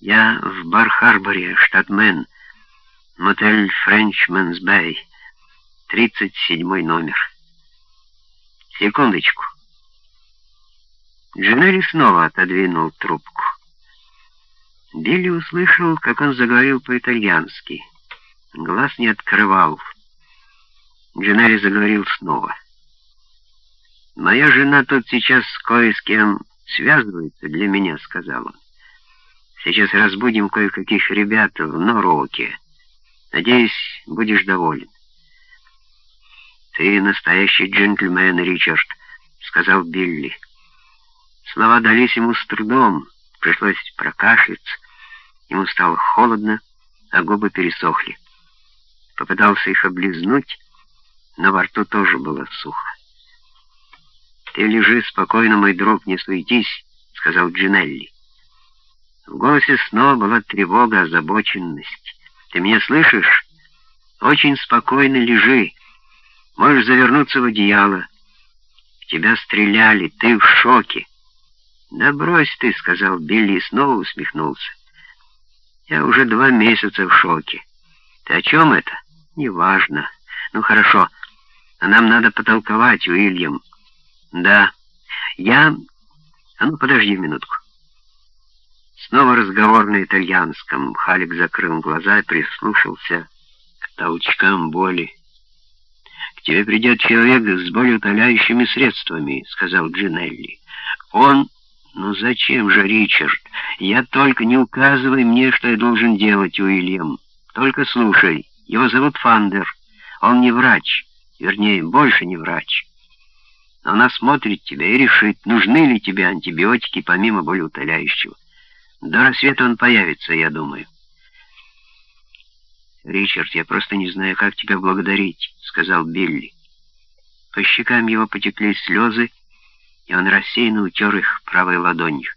Я в Бар-Харборе, штат Мэн, мотель Френчманс Бэй, 37 номер. Секундочку. Джинелли снова отодвинул трубку. Билли услышал, как он заговорил по-итальянски. Глаз не открывал. Джинелли заговорил снова. «Моя жена тут сейчас кое с кем связывается для меня», — сказал он. «Сейчас разбудим кое-каких ребят в Норуоке. Надеюсь, будешь доволен». «Ты настоящий джентльмен, Ричард», — сказал Билли. Слова дались ему с трудом, пришлось прокашляться. Ему стало холодно, а губы пересохли. Попытался их облизнуть, но во рту тоже было сухо. «Ты лежи спокойно, мой друг, не суетись», — сказал Джинелли. В голосе снова была тревога, озабоченность. «Ты меня слышишь? Очень спокойно лежи. Можешь завернуться в одеяло. Тебя стреляли, ты в шоке. «Да брось ты», — сказал Билли и снова усмехнулся. «Я уже два месяца в шоке. Ты о чем это? Неважно. Ну хорошо, а нам надо потолковать, Уильям. Да, я... А ну подожди минутку». Снова разговор на итальянском. Халик закрыл глаза и прислушался к толчкам боли. «К тебе придет человек с болеутоляющими средствами», — сказал Джинелли. «Он...» «Ну зачем же, Ричард? Я только не указывай мне, что я должен делать, Уильям. Только слушай. Его зовут Фандер. Он не врач. Вернее, больше не врач. Она смотрит тебя и решит, нужны ли тебе антибиотики помимо болеутоляющего. До рассвета он появится, я думаю». «Ричард, я просто не знаю, как тебя благодарить», — сказал Билли. По щекам его потекли слезы, и он рассеянно утер их правой ладонью.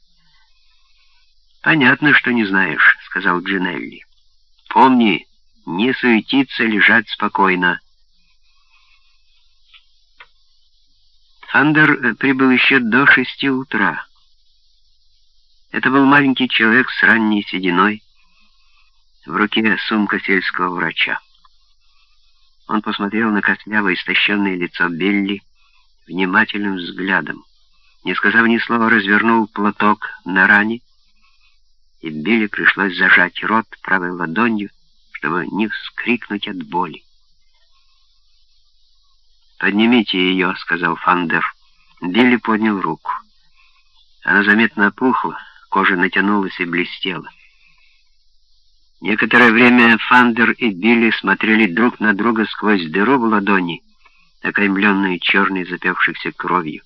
«Понятно, что не знаешь», — сказал Джинелли. «Помни, не суетиться, лежать спокойно». Фандер э, прибыл еще до шести утра. Это был маленький человек с ранней сединой, в руке сумка сельского врача. Он посмотрел на костлявое истощенное лицо Билли внимательным взглядом не сказав ни слова, развернул платок на ране, и Билли пришлось зажать рот правой ладонью, чтобы не вскрикнуть от боли. «Поднимите ее», — сказал Фандер. Билли поднял руку. Она заметно опухла, кожа натянулась и блестела. Некоторое время Фандер и Билли смотрели друг на друга сквозь дыру в ладони, окаймленную черной запекшейся кровью.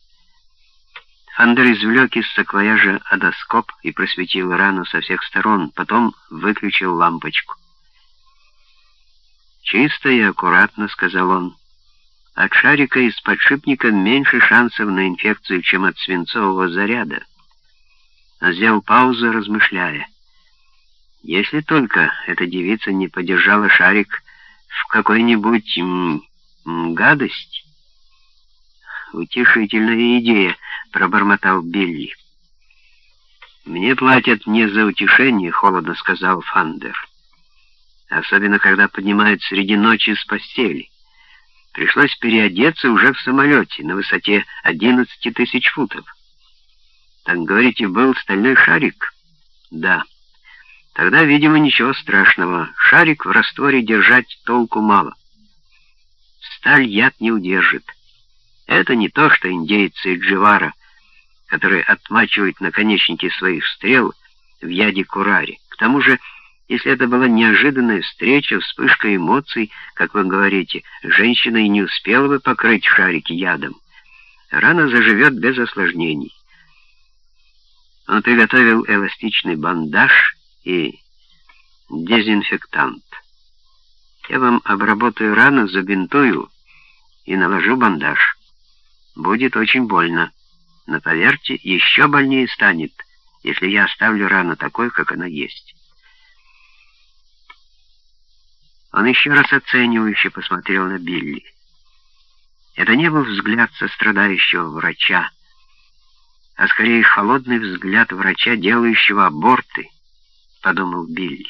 Андер извлек из саквояжа адоскоп и просветил рану со всех сторон, потом выключил лампочку. «Чисто и аккуратно», — сказал он. «От шарика из подшипника меньше шансов на инфекцию, чем от свинцового заряда». Он сделал паузу, размышляя. «Если только эта девица не подержала шарик в какой-нибудь гадость». «Утешительная идея», — пробормотал Билли. «Мне платят не за утешение», — холодно сказал Фандер. «Особенно, когда поднимают среди ночи с постели. Пришлось переодеться уже в самолете на высоте 11 тысяч футов. Так, говорите, был стальной шарик?» «Да». Тогда, видимо, ничего страшного. Шарик в растворе держать толку мало. Сталь яд не удержит. Это не то, что индейцы Дживара, которые отмачивают наконечники своих стрел в яде курари. К тому же, если это была неожиданная встреча, вспышка эмоций, как вы говорите, женщина и не успела бы покрыть шарики ядом. Рана заживет без осложнений. Он приготовил эластичный бандаж и дезинфектант. Я вам обработаю рану, забинтую и наложу бандаж будет очень больно. Но поверьте, еще больнее станет, если я оставлю рану такой, как она есть. Он еще раз оценивающе посмотрел на Билли. Это не был взгляд сострадающего врача, а скорее холодный взгляд врача, делающего аборты, подумал Билли.